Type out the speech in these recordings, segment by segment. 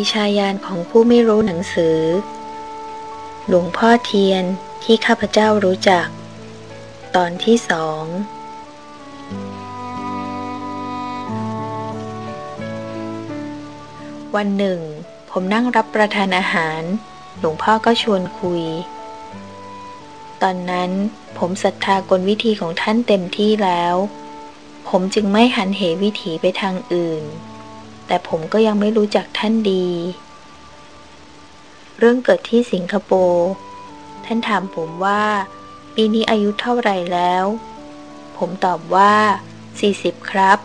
ปีชาญาณของผู้ไม่รู้หนังสือ หลวงพ่อเทียนที่ข้าพเจ้ารู้จัก ตอนที่สองวันหนึ่ง ผมนั่งรับประทานอาหาร หลวงพ่อก็ชวนคุย ตอนนั้นผมศรัทธากลวิธีของท่านเต็มที่แล้ว ผมจึงไม่หันเหวิถีไปทางอื่น แต่ผมก็ยังไม่รู้จักท่านดี เรื่องเกิดที่สิงคโปร์ ท่านถามผมว่า ปีนี้อายุเท่าไหร่แล้ว ผมตอบว่า 40 ครับ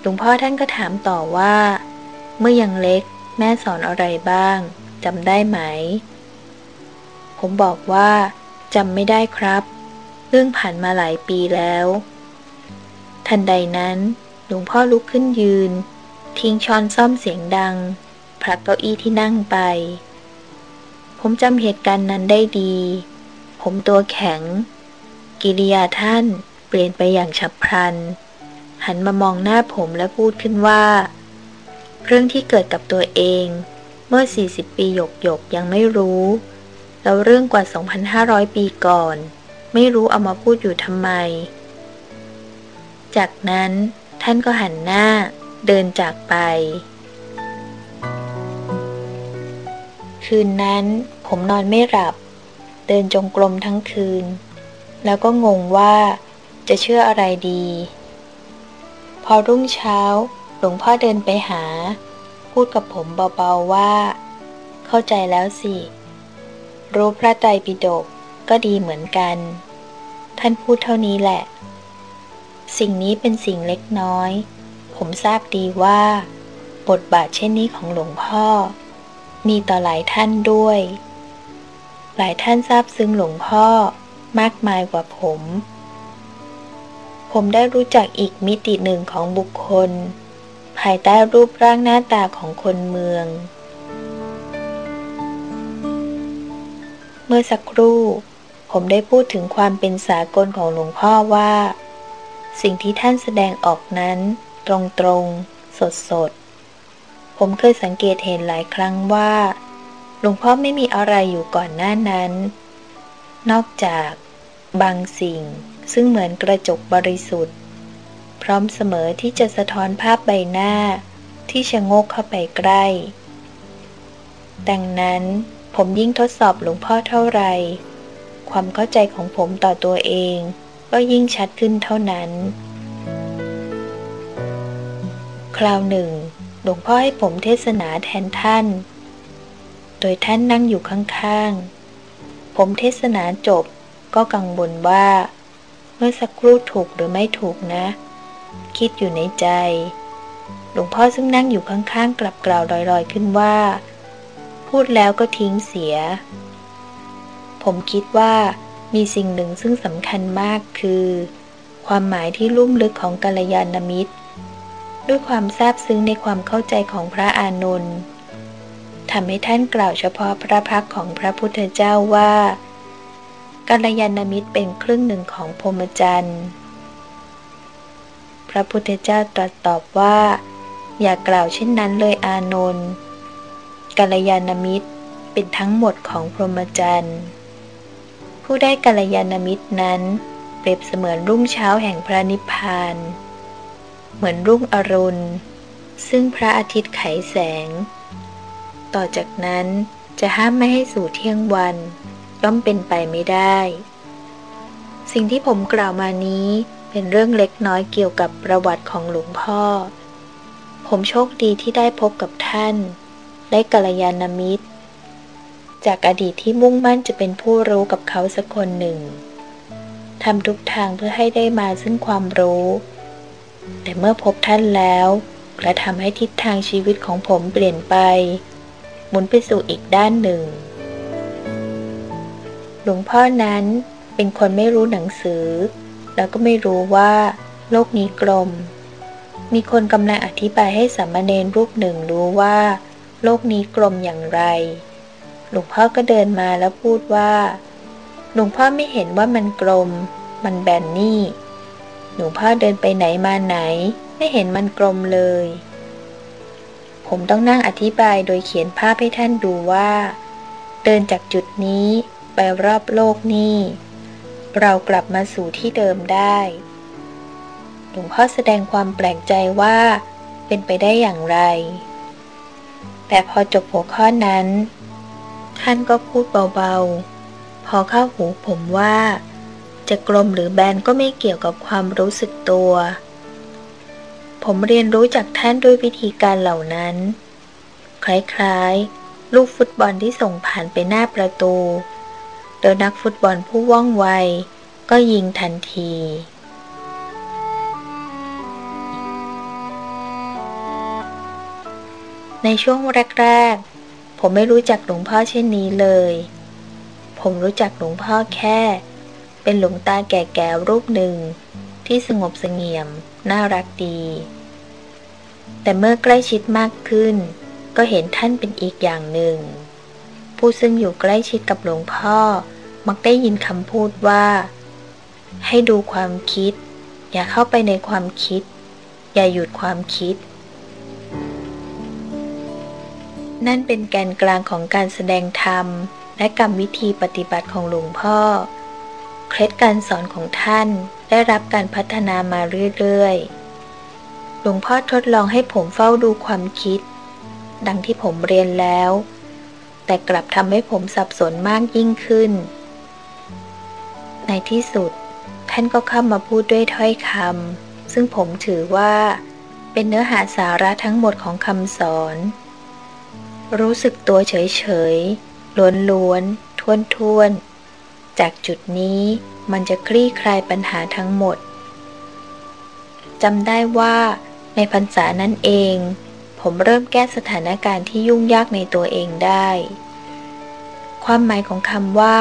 หลวงพ่อท่านก็ถามต่อว่า เมื่อยังเล็กแม่สอนอะไรบ้างจำได้ไหม ผมบอกว่าจำไม่ได้ครับ เรื่องผ่านมาหลายปีแล้ว ทันใดนั้น หลวงพ่อลุกขึ้นยืน ทิ้งช้อนซ่อมเสียงดังผลักเก้าอี้ที่นั่งไป ผมจำเหตุการณ์นั้นได้ดี ผมตัวแข็ง กิริยาท่านเปลี่ยนไปอย่างฉับพลัน หันมามองหน้าผมและพูดขึ้นว่า เรื่องที่เกิดกับตัวเองเมื่อ 40 ปีหยกหยกยังไม่รู้ แล้วเรื่องกว่า 2,500 ปีก่อน ไม่รู้เอามาพูดอยู่ทำไม จากนั้น ท่านก็หันหน้าเดินจากไป คืนนั้นผมนอนไม่หลับ เดินจงกรมทั้งคืน แล้วก็งงว่าจะเชื่ออะไรดี พอรุ่งเช้าหลวงพ่อเดินไปหา พูดกับผมเบาๆว่า เข้าใจแล้วสิ รู้พระไตรปิฎกก็ดีเหมือนกัน ท่านพูดเท่านี้แหละ สิ่งนี้เป็นสิ่งเล็กน้อย ผมทราบดีว่า บทบาทเช่นนี้ของหลวงพ่อ มีต่อหลายท่านด้วย หลายท่านทราบซึ้งหลวงพ่อมากมายกว่าผม ผมได้รู้จักอีกมิติหนึ่งของบุคคล ภายใต้รูปร่างหน้าตาของคนเมือง เมื่อสักครู่ ผมได้พูดถึงความเป็นสากลของหลวงพ่อว่า สิ่งที่ท่านแสดงออกนั้น ตรงตรงสดสดผมเคยสังเกตเห็นหลายครั้งว่า หลวงพ่อไม่มีอะไรอยู่ก่อนหน้านั้น นอกจากบางสิ่งซึ่งเหมือนกระจกบริสุทธิ์ พร้อมเสมอที่จะสะท้อนภาพใบหน้าที่ชะโงกเข้าไปใกล้ ดังนั้นผมยิ่งทดสอบหลวงพ่อเท่าไร ความเข้าใจของผมต่อตัวเอง ก็ยิ่งชัดขึ้นเท่านั้น คราวหนึ่ง หลวงพ่อให้ผมเทศนาแทนท่าน โดยท่านนั่งอยู่ข้างๆ ผมเทศนาจบก็กังวลว่า เมื่อสักครู่ถูกหรือไม่ถูกนะ คิดอยู่ในใจ หลวงพ่อซึ่งนั่งอยู่ข้างๆ กลับกล่าวลอยๆขึ้นว่า พูดแล้วก็ทิ้งเสีย ผมคิดว่า มีสิ่งหนึ่งซึ่งสำคัญมากคือ ความหมายที่ลุ่มลึกของกัลยาณมิตร ด้วยความซาบซึ้งในความเข้าใจของพระอานนท์ทำให้ท่านกล่าวเฉพาะพระพักของพระพุทธเจ้าว่ากัลยาณมิตรเป็นครึ่งหนึ่งของพรหมจรรย์พระพุทธเจ้าตรัสตอบว่า อย่ากล่าวเช่นนั้นเลยอานนท์กัลยาณมิตรเป็นทั้งหมดของพรหมจรรย์ ผู้ได้กัลยาณมิตรนั้น เปรียบเสมือนรุ่งเช้าแห่งพระนิพพาน เหมือนรุ่งอรุณ ซึ่งพระอาทิตย์ไขแสง ต่อจากนั้นจะห้ามไม่ให้สู่เที่ยงวันย่อมเป็นไปไม่ได้ สิ่งที่ผมกล่าวมานี้เป็นเรื่องเล็กน้อยเกี่ยวกับประวัติของหลวงพ่อ ผมโชคดีที่ได้พบกับท่าน ได้กัลยาณมิตร จากอดีตที่มุ่งมั่นจะเป็นผู้รู้กับเขาสักคนหนึ่งทำทุกทางเพื่อให้ได้มาซึ่งความรู้ แต่เมื่อพบท่านแล้วกระทำให้ทิศทางชีวิตของผมเปลี่ยนไป หมุนไปสู่อีกด้านหนึ่ง หลวงพ่อนั้นเป็นคนไม่รู้หนังสือ แล้วก็ไม่รู้ว่า โลกนี้กลม มีคนกำลังอธิบายให้สามเณรรูปหนึ่งรู้ว่า โลกนี้กลมอย่างไร หลวงพ่อก็เดินมาแล้วพูดว่า หลวงพ่อไม่เห็นว่ามันกลม มันแบนนี่ หลวงพ่อเดินไปไหนมาไหน ไม่เห็นมันกลมเลย ผมต้องนั่งอธิบายโดยเขียนภาพให้ท่านดูว่า เดินจากจุดนี้ไปรอบโลกนี้เรากลับมาสู่ที่เดิมได้ หลวงพ่อแสดงความแปลกใจว่าเป็นไปได้อย่างไร แต่พอจบหัวข้อนั้น ท่านก็พูดเบาๆ พอเข้าหูผมว่า จะกลมหรือแบนก็ไม่เกี่ยวกับความรู้สึกตัว ผมเรียนรู้จากท่านด้วยวิธีการเหล่านั้น คล้ายๆ ลูกฟุตบอลที่ส่งผ่านไปหน้าประตู โดยนักฟุตบอลผู้ว่องไว ก็ยิงทันทีในช่วงแรก ๆ ผมไม่รู้จักหลวงพ่อเช่นนี้เลย ผมรู้จักหลวงพ่อแค่ เป็นหลวงตาแก่ๆรูปหนึ่ง ที่สงบเสงี่ยม น่ารักดี แต่เมื่อใกล้ชิดมากขึ้น ก็เห็นท่านเป็นอีกอย่างหนึ่ง ผู้ซึ่งอยู่ใกล้ชิดกับหลวงพ่อ มักได้ยินคำพูดว่า ให้ดูความคิด อย่าเข้าไปในความคิด อย่าหยุดความคิด นั่นเป็นแกนกลางของการแสดงธรรม และกรรมวิธีปฏิบัติของหลวงพ่อ เคล็ดการสอนของท่านได้รับการพัฒนามาเรื่อยๆ หลวงพ่อทดลองให้ผมเฝ้าดูความคิด ดังที่ผมเรียนแล้ว แต่กลับทำให้ผมสับสนมากยิ่งขึ้น ในที่สุด ท่านก็เข้ามาพูดด้วยถ้อยคำซึ่งผมถือว่าเป็นเนื้อหาสาระทั้งหมดของคำสอน รู้สึกตัวเฉยๆ ล้วนๆท้วนๆ จากจุดนี้มันจะคลี่คลายปัญหาทั้งหมดจำได้ว่าในพรรษานั้นเอง ผมเริ่มแก้สถานการณ์ที่ยุ่งยากในตัวเองได้ ความหมายของคำว่า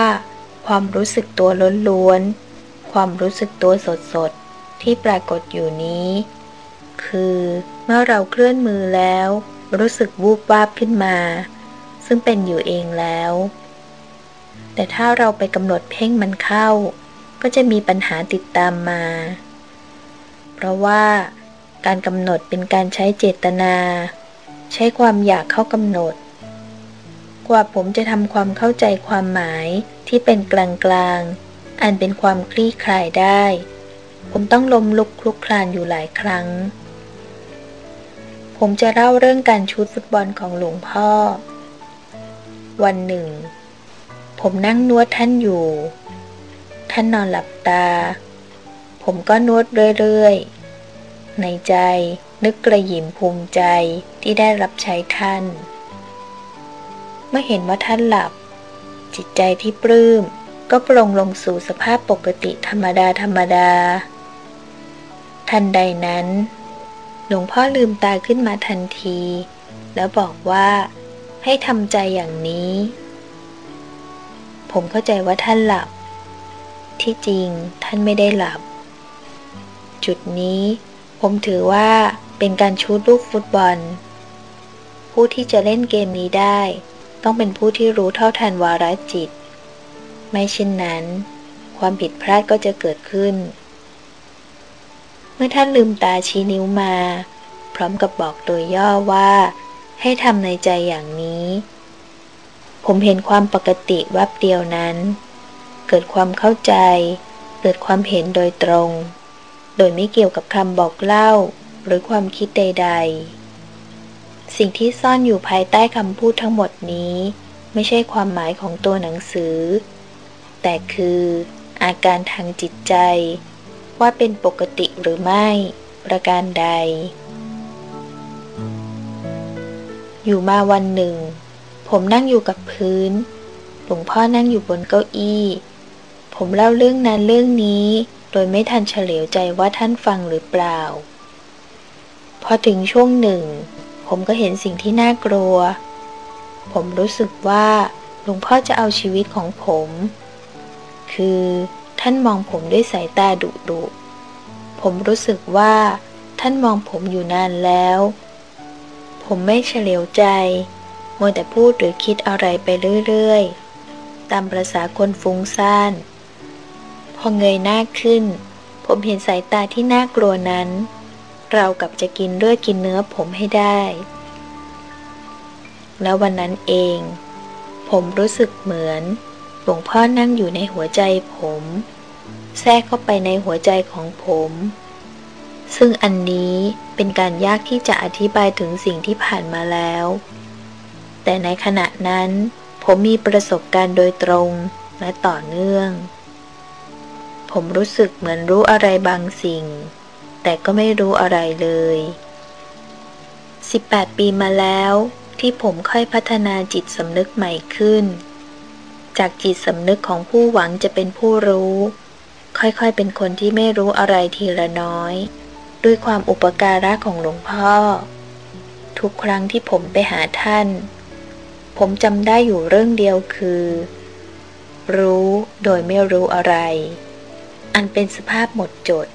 ความรู้สึกตัวล้วนๆ ความรู้สึกตัวสดๆ ที่ปรากฏอยู่นี้ คือเมื่อเราเคลื่อนมือแล้ว รู้สึกวูบวาบขึ้นมา ซึ่งเป็นอยู่เองแล้ว แต่ถ้าเราไปกำหนดเพ่งมันเข้า ก็จะมีปัญหาติดตามมา เพราะว่าการกำหนดเป็นการใช้เจตนา ใช้ความอยากเข้ากำหนด กว่าผมจะทำความเข้าใจความหมายที่เป็นกลางกลางอันเป็นความคลี่คลายได้ ผมต้องลมลุกคลุกคลานอยู่หลายครั้ง ผมจะเล่าเรื่องการชุดฟุตบอลของหลวงพ่อ วันหนึ่ง ผมนั่งนวดท่านอยู่ ท่านนอนหลับตา ผมก็นวดเรื่อยๆ ในใจนึกกระยิมภูมิใจที่ได้รับใช้ท่าน เมื่อเห็นว่าท่านหลับ จิตใจที่ปลื้มก็ปรงลงสู่สภาพปกติธรรมดาธรรมดา ทันใดนั้น ลวงพ่อลืมตาขึ้นมาทันที แล้วบอกว่าให้ทำใจอย่างนี้ ผมเข้าใจว่าท่านหลับ ที่จริงท่านไม่ได้หลับ จุดนี้ผมถือว่าเป็นการชูดลูกฟุตบอล ผู้ที่จะเล่นเกมนี้ได้ ต้องเป็นผู้ที่รู้เท่าทันวาระจิต ไม่เช่นนั้น ความผิดพลาดก็จะเกิดขึ้น มื่อท่านลืมตาชี้นิ้วมา พร้อมกับบอกโดยย่อว่า ให้ทำในใจอย่างนี้ ผมเห็นความปกติวับเดียวนั้น เกิดความเข้าใจ เกิดความเห็นโดยตรง โดยไม่เกี่ยวกับคำบอกเล่า หรือความคิดใด ๆ สิ่งที่ซ่อนอยู่ภายใต้คำพูดทั้งหมดนี้ ไม่ใช่ความหมายของตัวหนังสือ แต่คืออาการทางจิตใจ ว่าเป็นปกติหรือไม่ ประการใด อยู่มาวันหนึ่ง ผมนั่งอยู่กับพื้น หลวงพ่อนั่งอยู่บนเก้าอี้ ผมเล่าเรื่องนั้นเรื่องนี้ โดยไม่ทันเฉลียวใจว่าท่านฟังหรือเปล่า พอถึงช่วงหนึ่ง ผมก็เห็นสิ่งที่น่ากลัว ผมรู้สึกว่าหลวงพ่อจะเอาชีวิตของผม คือ ท่านมองผมด้วยสายตาดุดุผมรู้สึกว่า ท่านมองผมอยู่นานแล้ว ผมไม่เฉลียวใจมัวแต่พูดหรือคิดอะไรไปเรื่อยๆ ตามประษาคนฟุ้งซ่าน พอเงยหน้าขึ้น ผมเห็นสายตาที่น่ากลัวนั้น เรากับจะกินเลือดกินเนื้อผมให้ได้ และวันนั้นเอง ผมรู้สึกเหมือน หลวงพ่อนั่งอยู่ในหัวใจผม แทรกเข้าไปในหัวใจของผม ซึ่งอันนี้เป็นการยากที่จะอธิบายถึงสิ่งที่ผ่านมาแล้ว แต่ในขณะนั้น ผมมีประสบการณ์โดยตรงและต่อเนื่อง ผมรู้สึกเหมือนรู้อะไรบางสิ่ง แต่ก็ไม่รู้อะไรเลย 18 ปีมาแล้วที่ผมค่อยพัฒนาจิตสำนึกใหม่ขึ้น จากจิตสำนึกของผู้หวังจะเป็นผู้รู้ ค่อยๆ เป็นคนที่ไม่รู้อะไรทีละน้อย ด้วยความอุปการะของหลวงพ่อ ทุกครั้งที่ผมไปหาท่าน ผมจำได้อยู่เรื่องเดียวคือ รู้โดยไม่รู้อะไร อันเป็นสภาพหมดจด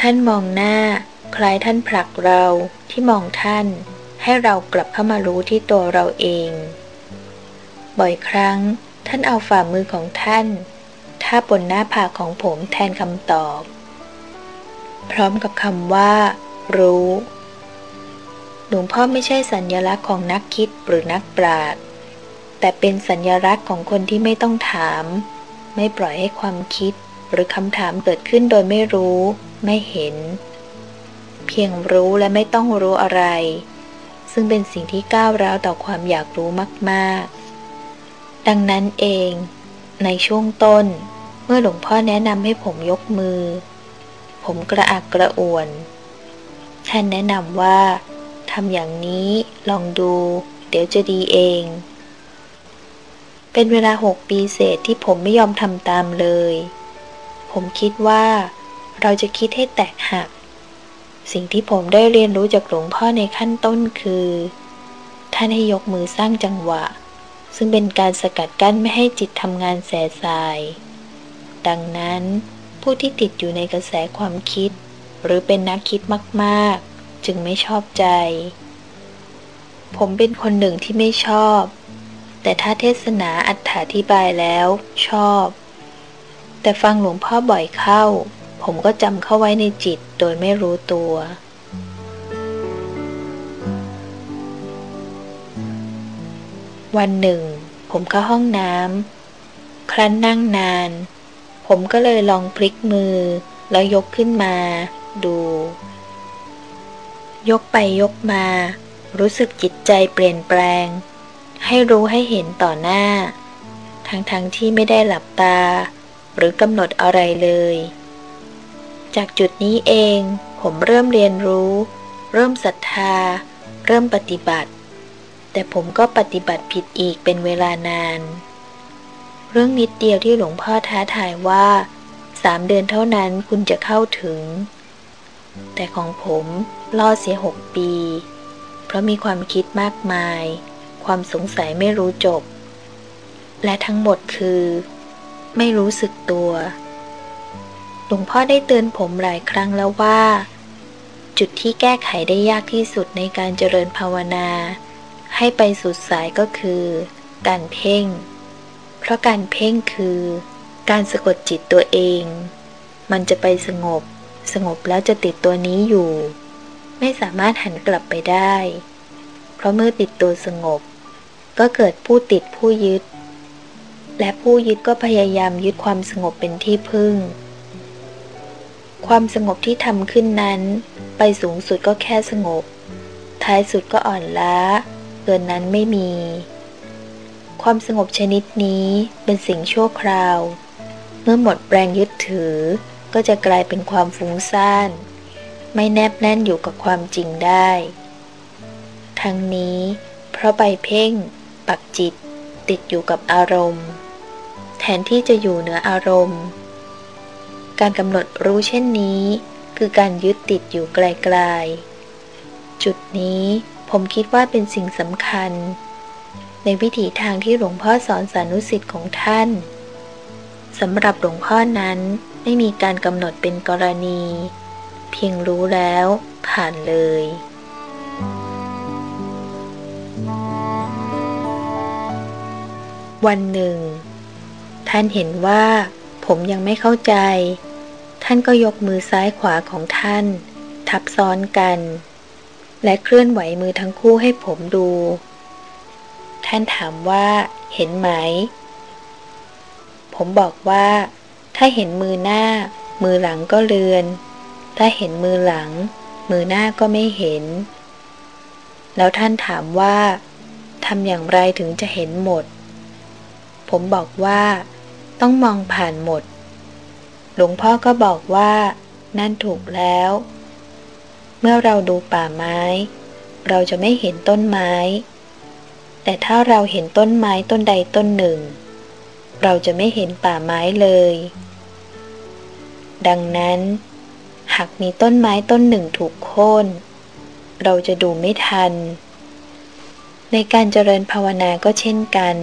ท่านมองหน้า คล้ายท่านผลักเราที่มองท่าน ให้เรากลับเข้ามารู้ที่ตัวเราเอง บ่อยครั้ง ท่านเอาฝ่ามือของท่านทาบนหน้าผากของผมแทนคำตอบ พร้อมกับคำว่า รู้ หลวงพ่อไม่ใช่สัญญลักษณ์ของนักคิดหรือนักปราชญ์แต่เป็นสัญญลักษณ์ของคนที่ไม่ต้องถาม ไม่ปล่อยให้ความคิดหรือคำถามเกิดขึ้นโดยไม่รู้ ไม่เห็น เพียงรู้และไม่ต้องรู้อะไร ซึ่งเป็นสิ่งที่ก้าวร้าวต่อความอยากรู้มาก ๆ ดังนั้นเอง ในช่วงต้น เมื่อหลวงพ่อแนะนำให้ผมยกมือ ผมกระอักกระอ่วน ท่านแนะนำว่าทำอย่างนี้ลองดู เดี๋ยวจะดีเอง เป็นเวลาหกปีเศษที่ผมไม่ยอมทำตามเลย ผมคิดว่า เราจะคิดให้แตกหัก สิ่งที่ผมได้เรียนรู้จากหลวงพ่อในขั้นต้นคือ ท่านให้ยกมือสร้างจังหวะ ซึ่งเป็นการสกัดกั้นไม่ให้จิตทำงานแสสาย ดังนั้น ผู้ที่ติดอยู่ในกระแสความคิด หรือเป็นนักคิดมาก ๆ จึงไม่ชอบใจ ผมเป็นคนหนึ่งที่ไม่ชอบ แต่ถ้าเทศนาอัถาธิบายแล้วชอบ แต่ฟังหลวงพ่อบ่อยเข้า ผมก็จำเข้าไว้ในจิตโดยไม่รู้ตัว วันหนึ่ง ผมเข้าห้องน้ำครั้นนั่งนาน ผมก็เลยลองพลิกมือ แล้วยกขึ้นมา ดู ยกไปยกมา รู้สึกจิตใจเปลี่ยนแปลง ให้รู้ให้เห็นต่อหน้า ทั้งๆทที่ไม่ได้หลับตา หรือกำหนดอะไรเลย จากจุดนี้เอง ผมเริ่มเรียนรู้ เริ่มศรัทธา เริ่มปฏิบัติ แต่ผมก็ปฏิบัติผิดอีกเป็นเวลานาน เรื่องนิดเดียวที่หลวงพ่อท้าทายว่าสามเดือนเท่านั้นคุณจะเข้าถึง แต่ของผมล่อเสียหกปี เพราะมีความคิดมากมาย ความสงสัยไม่รู้จบ และทั้งหมดคือ ไม่รู้สึกตัว หลวงพ่อได้เตือนผมหลายครั้งแล้วว่า จุดที่แก้ไขได้ยากที่สุดในการเจริญภาวนา ให้ไปสุดสายก็คือ การเพ่ง เพราะการเพ่งคือ การสะกดจิตตัวเอง มันจะไปสงบ สงบแล้วจะติดตัวนี้อยู่ ไม่สามารถหันกลับไปได้ เพราะเมื่อติดตัวสงบ ก็เกิดผู้ติดผู้ยึด และผู้ยึดก็พยายามยึดความสงบเป็นที่พึ่ง ความสงบที่ทำขึ้นนั้น ไปสูงสุดก็แค่สงบ ท้ายสุดก็อ่อนล้า เกินนั้นไม่มี ความสงบชนิดนี้เป็นสิ่งชั่วคราว เมื่อหมดแรงยึดถือก็จะกลายเป็นความฟุ้งซ่าน ไม่แนบแน่นอยู่กับความจริงได้ ทั้งนี้เพราะใบเพ่ง ปักจิต ติดอยู่กับอารมณ์ แทนที่จะอยู่เหนืออารมณ์ การกำหนดรู้เช่นนี้ คือการยึดติดอยู่ไกลๆจุดนี้ ผมคิดว่าเป็นสิ่งสำคัญ ในวิถีทางที่หลวงพ่อสอนสานุสิทธิ์ของท่านสำหรับหลวงพ่อนั้นไม่มีการกำหนดเป็นกรณี เพียงรู้แล้วผ่านเลยวันหนึ่ง ท่านเห็นว่าผมยังไม่เข้าใจ ท่านก็ยกมือซ้ายขวาของท่าน ทับซ้อนกัน และเคลื่อนไหวมือทั้งคู่ให้ผมดู ท่านถามว่า เห็นไหม ผมบอกว่า ถ้าเห็นมือหน้า มือหลังก็เลือน ถ้าเห็นมือหลัง มือหน้าก็ไม่เห็น แล้วท่านถามว่าทำอย่างไรถึงจะเห็นหมด ผมบอกว่า ต้องมองผ่านหมด หลวงพ่อก็บอกว่า นั่นถูกแล้ว เมื่อเราดูป่าไม้ เราจะไม่เห็นต้นไม้ แต่ถ้าเราเห็นต้นไม้ต้นใดต้นหนึ่ง เราจะไม่เห็นป่าไม้เลย ดังนั้น หากมีต้นไม้ต้นหนึ่งถูกโค่น เราจะดูไม่ทัน ในการเจริญภาวนาก็เช่นกัน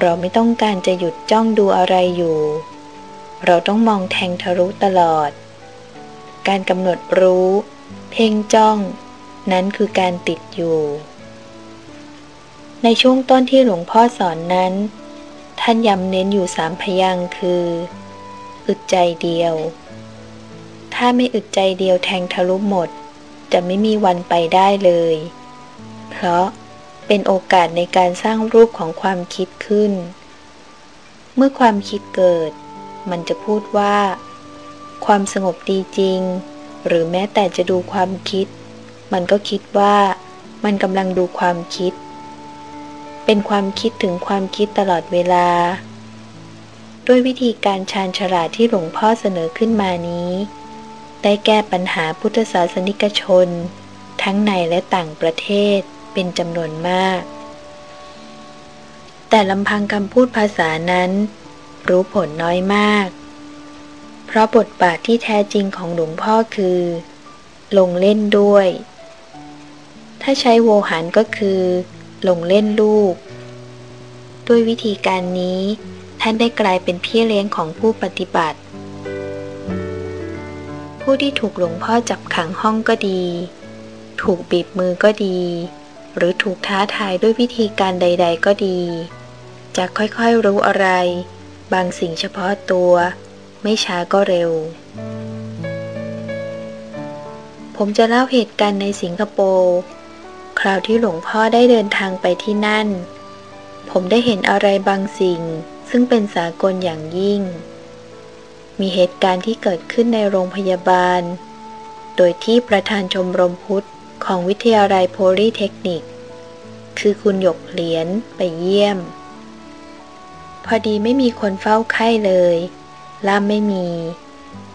เราไม่ต้องการจะหยุดจ้องดูอะไรอยู่ เราต้องมองแทงทะลุตลอด การกำหนดรู้ เพ่งจ้อง นั้นคือการติดอยู่ ในช่วงต้นที่หลวงพ่อสอนนั้น ท่านย้ำเน้นอยู่สามพยางคือ อึดใจเดียว ถ้าไม่อึดใจเดียวแทงทะลุหมด จะไม่มีวันไปได้เลย เพราะเป็นโอกาสในการสร้างรูปของความคิดขึ้น เมื่อความคิดเกิด มันจะพูดว่า ความสงบดีจริง หรือแม้แต่จะดูความคิด มันก็คิดว่ามันกำลังดูความคิด เป็นความคิดถึงความคิดตลอดเวลา ด้วยวิธีการชาญฉลาดที่หลวงพ่อเสนอขึ้นมานี้ ได้แก้ปัญหาพุทธศาสนิกชน ทั้งในและต่างประเทศเป็นจำนวนมาก แต่ลำพังคำพูดภาษานั้น รู้ผลน้อยมาก เพราะบทบาทที่แท้จริงของหลวงพ่อคือ ลงเล่นด้วย ถ้าใช้โวหารก็คือ ลงเล่นลูก ด้วยวิธีการนี้ ท่านได้กลายเป็นพี่เลี้ยงของผู้ปฏิบัติ ผู้ที่ถูกหลวงพ่อจับขังห้องก็ดี ถูกบีบมือก็ดี หรือถูกท้าทายด้วยวิธีการใด ๆ ก็ดี จะค่อยๆรู้อะไร บางสิ่งเฉพาะตัว ไม่ช้าก็เร็ว ผมจะเล่าเหตุการณ์ในสิงคโปร์ คราวที่หลวงพ่อได้เดินทางไปที่นั่น ผมได้เห็นอะไรบางสิ่ง ซึ่งเป็นสากลอย่างยิ่ง มีเหตุการณ์ที่เกิดขึ้นในโรงพยาบาล โดยที่ประธานชมรมพุทธของวิทยาลัยโพลีเทคนิค คือคุณหยกเหรียญไปเยี่ยม พอดีไม่มีคนเฝ้าไข้เลย ล่ามไม่มี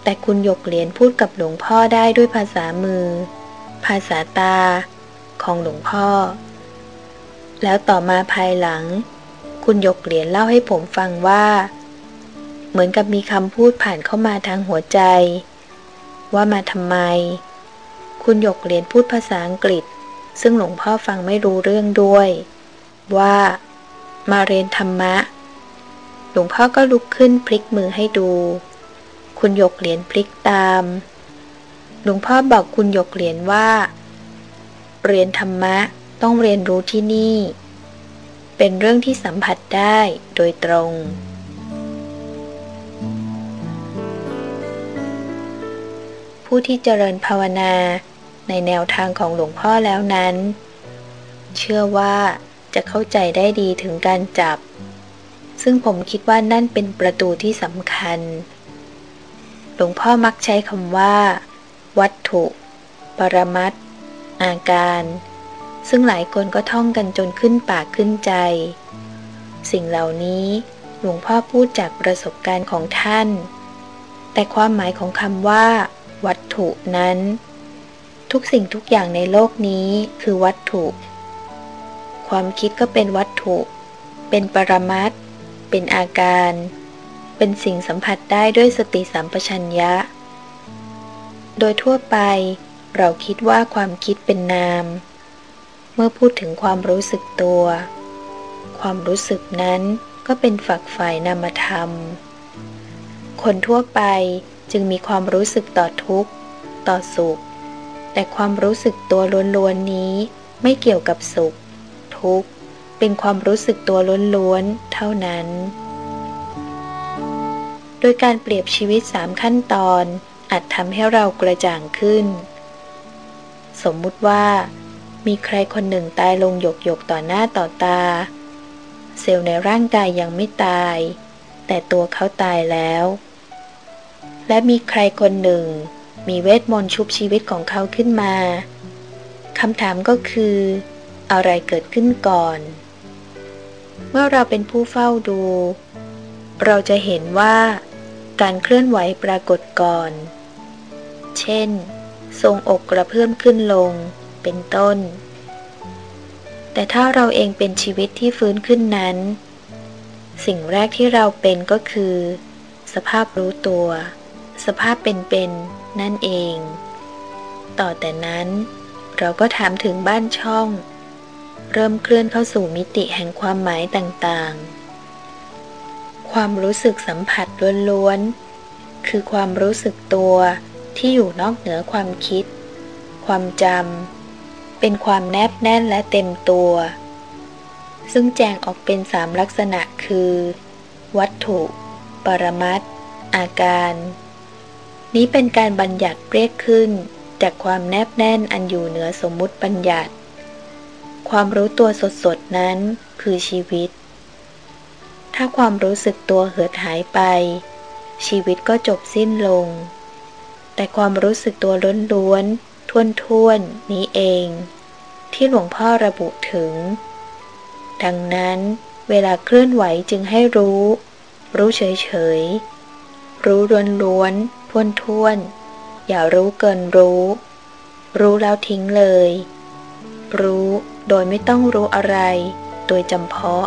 แต่คุณหยกเหรียญพูดกับหลวงพ่อได้ด้วยภาษามือ ภาษาตา ของหลวงพ่อ แล้วต่อมาภายหลัง คุณหยกเหรียญเล่าให้ผมฟังว่า เหมือนกับมีคำพูดผ่านเข้ามาทางหัวใจ ว่ามาทำไม คุณหยกเหรียนพูดภาษาอังกฤษ ซึ่งหลวงพ่อฟังไม่รู้เรื่องด้วย ว่า มาเรียนธรรมะ หลวงพ่อก็ลุกขึ้นพลิกมือให้ดู คุณหยกเหรียญพลิกตาม หลวงพ่อบอกคุณหยกเหรียญว่า เรียนธรรมะต้องเรียนรู้ที่นี่ เป็นเรื่องที่สัมผัสได้โดยตรงผู้ที่เจริญภาวนาในแนวทางของหลวงพ่อแล้วนั้น เชื่อว่าจะเข้าใจได้ดีถึงการจับ ซึ่งผมคิดว่านั่นเป็นประตูที่สำคัญ หลวงพ่อมักใช้คำว่า วัตถุ ปรมัตอาการ ซึ่งหลายคนก็ท่องกันจนขึ้นปากขึ้นใจ สิ่งเหล่านี้หลวงพ่อพูดจากประสบการณ์ของท่าน แต่ความหมายของคำว่า วัตถุนั้น ทุกสิ่งทุกอย่างในโลกนี้คือวัตถุ ความคิดก็เป็นวัตถุ เป็นปรมัต เป็นอาการ เป็นสิ่งสัมผัสได้ด้วยสติสัมปชัญญะ โดยทั่วไป เราคิดว่าความคิดเป็นนาม เมื่อพูดถึงความรู้สึกตัว ความรู้สึกนั้นก็เป็นฝักฝ่ายนามธรรม คนทั่วไปจึงมีความรู้สึกต่อทุกข์ ต่อสุข แต่ความรู้สึกตัวล้วนๆนี้ไม่เกี่ยวกับสุข ทุกข์ เป็นความรู้สึกตัวล้วนๆเท่านั้น โดยการเปรียบชีวิตสามขั้นตอน อาจทำให้เรากระจ่างขึ้น สมมุติว่า มีใครคนหนึ่งตายลงหยกหยกต่อหน้าต่อตา เซลล์ในร่างกายยังไม่ตาย แต่ตัวเขาตายแล้ว และมีใครคนหนึ่ง มีเวทมนต์ชุบชีวิตของเขาขึ้นมาคำถามก็คือ อะไรเกิดขึ้นก่อน เมื่อเราเป็นผู้เฝ้าดู เราจะเห็นว่าการเคลื่อนไหวปรากฏก่อน เช่น ทรงอกกระเพื่อมขึ้นลง เป็นต้น แต่ถ้าเราเองเป็นชีวิตที่ฟื้นขึ้นนั้น สิ่งแรกที่เราเป็นก็คือ สภาพรู้ตัว สภาพเป็นๆนั่นเอง ต่อแต่นั้น เราก็ถามถึงบ้านช่อง เริ่มเคลื่อนเข้าสู่มิติแห่งความหมายต่างๆ ความรู้สึกสัมผัสล้วนๆ คือความรู้สึกตัวที่อยู่นอกเหนือความคิด ความจำ เป็นความแนบแน่นและเต็มตัว ซึ่งแจงออกเป็นสามลักษณะคือ วัตถุ ปรมัตอาการ นี้เป็นการบัญญัติเรียกขึ้น จากความแนบแน่นอันอยู่เหนือสมมุติบัญญัติ ความรู้ตัวสดๆนั้นคือชีวิต ถ้าความรู้สึกตัวเหือดหายไป ชีวิตก็จบสิ้นลง แต่ความรู้สึกตัวล้วนๆท่วนๆนี้เอง ที่หลวงพ่อระบุถึง ดังนั้นเวลาเคลื่อนไหวจึงให้รู้ รู้เฉยๆ รู้ล้วนๆท่วนๆ อย่ารู้เกินรู้ รู้แล้วทิ้งเลย รู้ โดยไม่ต้องรู้อะไร โดยจำเพาะ